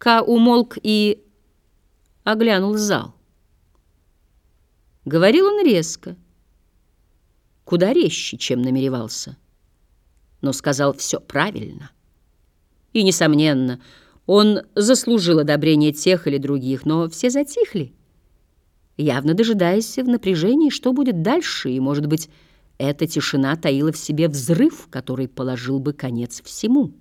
Ка умолк и оглянул зал. Говорил он резко, куда резче, чем намеревался, но сказал все правильно. И, несомненно, он заслужил одобрение тех или других, но все затихли, явно дожидаясь в напряжении, что будет дальше, и, может быть, эта тишина таила в себе взрыв, который положил бы конец всему.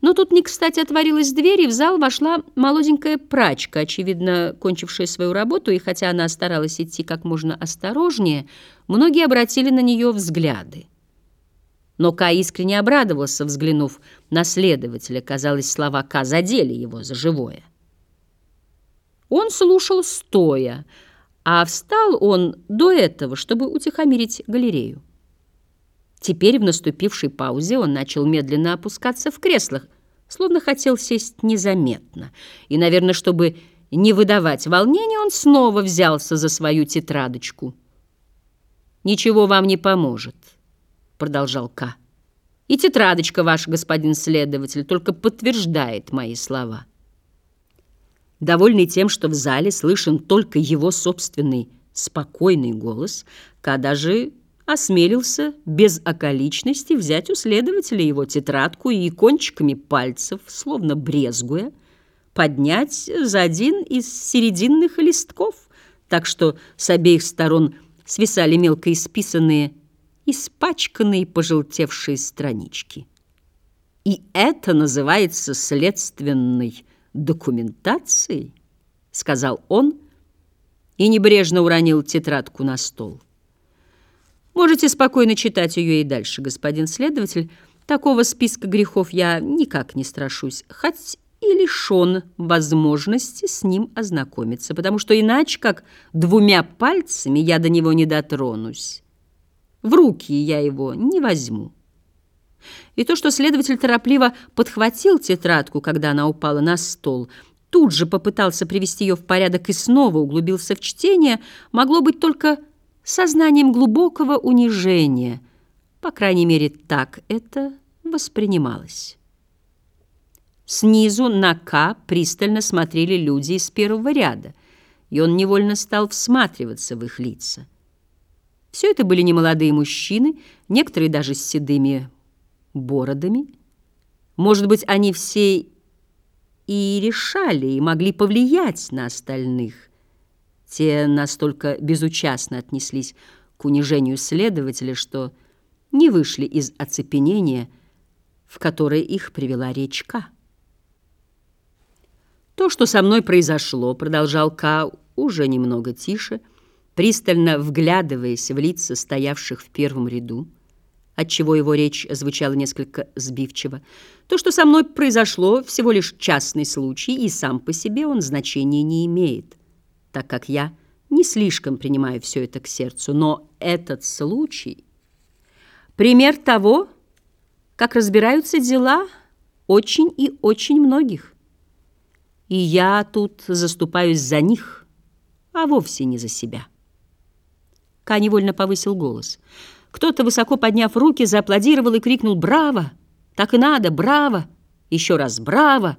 Но тут не кстати отворилась дверь, и в зал вошла молоденькая прачка, очевидно, кончившая свою работу, и хотя она старалась идти как можно осторожнее, многие обратили на нее взгляды. Но Ка искренне обрадовался, взглянув на следователя. Казалось, слова Ка задели его за живое. Он слушал стоя, а встал он до этого, чтобы утихомирить галерею. Теперь в наступившей паузе он начал медленно опускаться в креслах, словно хотел сесть незаметно. И, наверное, чтобы не выдавать волнения, он снова взялся за свою тетрадочку. «Ничего вам не поможет», — продолжал К. «И тетрадочка ваш, господин следователь, только подтверждает мои слова». Довольный тем, что в зале слышен только его собственный спокойный голос, Ка даже осмелился без околичности взять у следователя его тетрадку и кончиками пальцев, словно брезгуя, поднять за один из серединных листков, так что с обеих сторон свисали мелко исписанные, испачканные, пожелтевшие странички. И это называется следственной документацией, сказал он и небрежно уронил тетрадку на стол. Можете спокойно читать ее и дальше, господин следователь. Такого списка грехов я никак не страшусь, хоть и лишен возможности с ним ознакомиться, потому что иначе, как двумя пальцами, я до него не дотронусь. В руки я его не возьму. И то, что следователь торопливо подхватил тетрадку, когда она упала на стол, тут же попытался привести ее в порядок и снова углубился в чтение, могло быть только сознанием глубокого унижения. По крайней мере, так это воспринималось. Снизу на К пристально смотрели люди из первого ряда, и он невольно стал всматриваться в их лица. Все это были немолодые мужчины, некоторые даже с седыми бородами. Может быть, они все и решали, и могли повлиять на остальных. Те настолько безучастно отнеслись к унижению следователя, что не вышли из оцепенения, в которое их привела речка. «То, что со мной произошло», — продолжал Ка уже немного тише, пристально вглядываясь в лица стоявших в первом ряду, отчего его речь звучала несколько сбивчиво. «То, что со мной произошло, всего лишь частный случай, и сам по себе он значения не имеет так как я не слишком принимаю все это к сердцу, но этот случай — пример того, как разбираются дела очень и очень многих. И я тут заступаюсь за них, а вовсе не за себя. Ка невольно повысил голос. Кто-то, высоко подняв руки, зааплодировал и крикнул «Браво! Так и надо! Браво! Еще раз браво!»